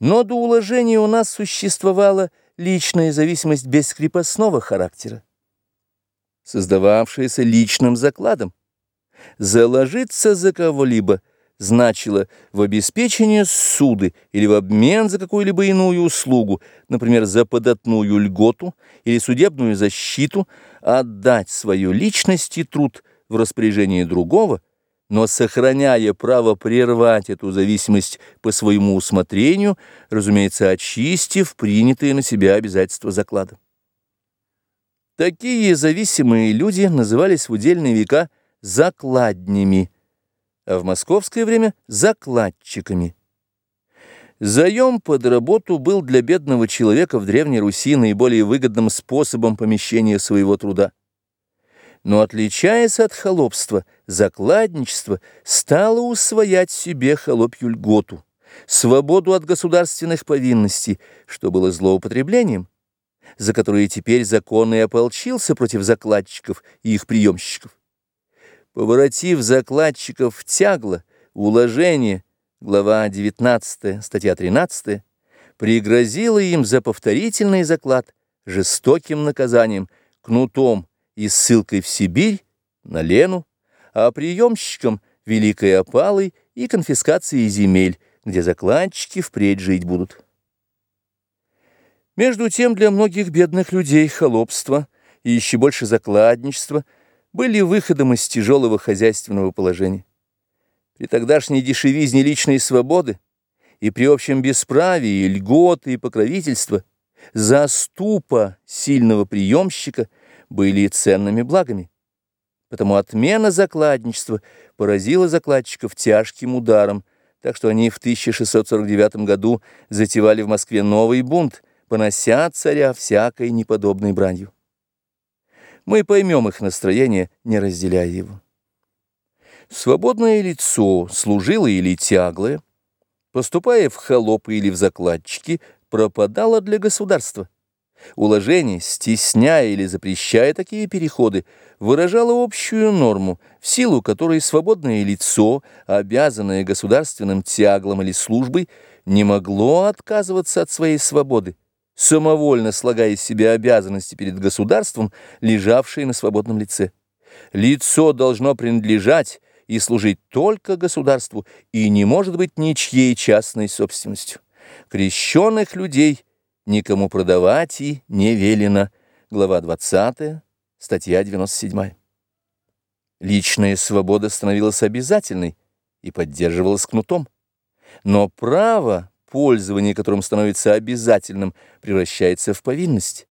Но до уложения у нас существовала личная зависимость бескрепостного характера, создававшаяся личным закладом. Заложиться за кого-либо значило в обеспечение суды или в обмен за какую-либо иную услугу, например, за податную льготу или судебную защиту, отдать свою личность и труд в распоряжение другого – но сохраняя право прервать эту зависимость по своему усмотрению, разумеется, очистив принятые на себя обязательства заклада. Такие зависимые люди назывались в удельные века закладнями, а в московское время – закладчиками. Заем под работу был для бедного человека в Древней Руси наиболее выгодным способом помещения своего труда но, отличаясь от холопства, закладничество стало усвоять себе холопью льготу, свободу от государственных повинностей, что было злоупотреблением, за которое теперь закон и ополчился против закладчиков и их приемщиков. Поворотив закладчиков в тягло, уложение, глава 19, статья 13, пригрозила им за повторительный заклад жестоким наказанием, кнутом, и ссылкой в Сибирь на Лену, а приемщикам великой опалой и конфискацией земель, где закладчики впредь жить будут. Между тем для многих бедных людей холопство и еще больше закладничество были выходом из тяжелого хозяйственного положения. При тогдашней дешевизне личной свободы и при общем бесправии, льготы и покровительства заступа сильного приемщика – были ценными благами. Потому отмена закладничества поразила закладчиков тяжким ударом, так что они в 1649 году затевали в Москве новый бунт, понося царя всякой неподобной бранью. Мы поймем их настроение, не разделяя его. Свободное лицо, служилое или тяглое, поступая в холопы или в закладчики, пропадало для государства. Уложение, стесняя или запрещая такие переходы, выражало общую норму, в силу которой свободное лицо, обязанное государственным тяглом или службой, не могло отказываться от своей свободы, самовольно слагая из себя обязанности перед государством, лежавшие на свободном лице. Лицо должно принадлежать и служить только государству и не может быть ничьей частной собственностью. Крещенных людей – никому продавать и не велено. Глава 20, статья 97. Личная свобода становилась обязательной и поддерживалась кнутом. Но право, пользование которым становится обязательным, превращается в повинность.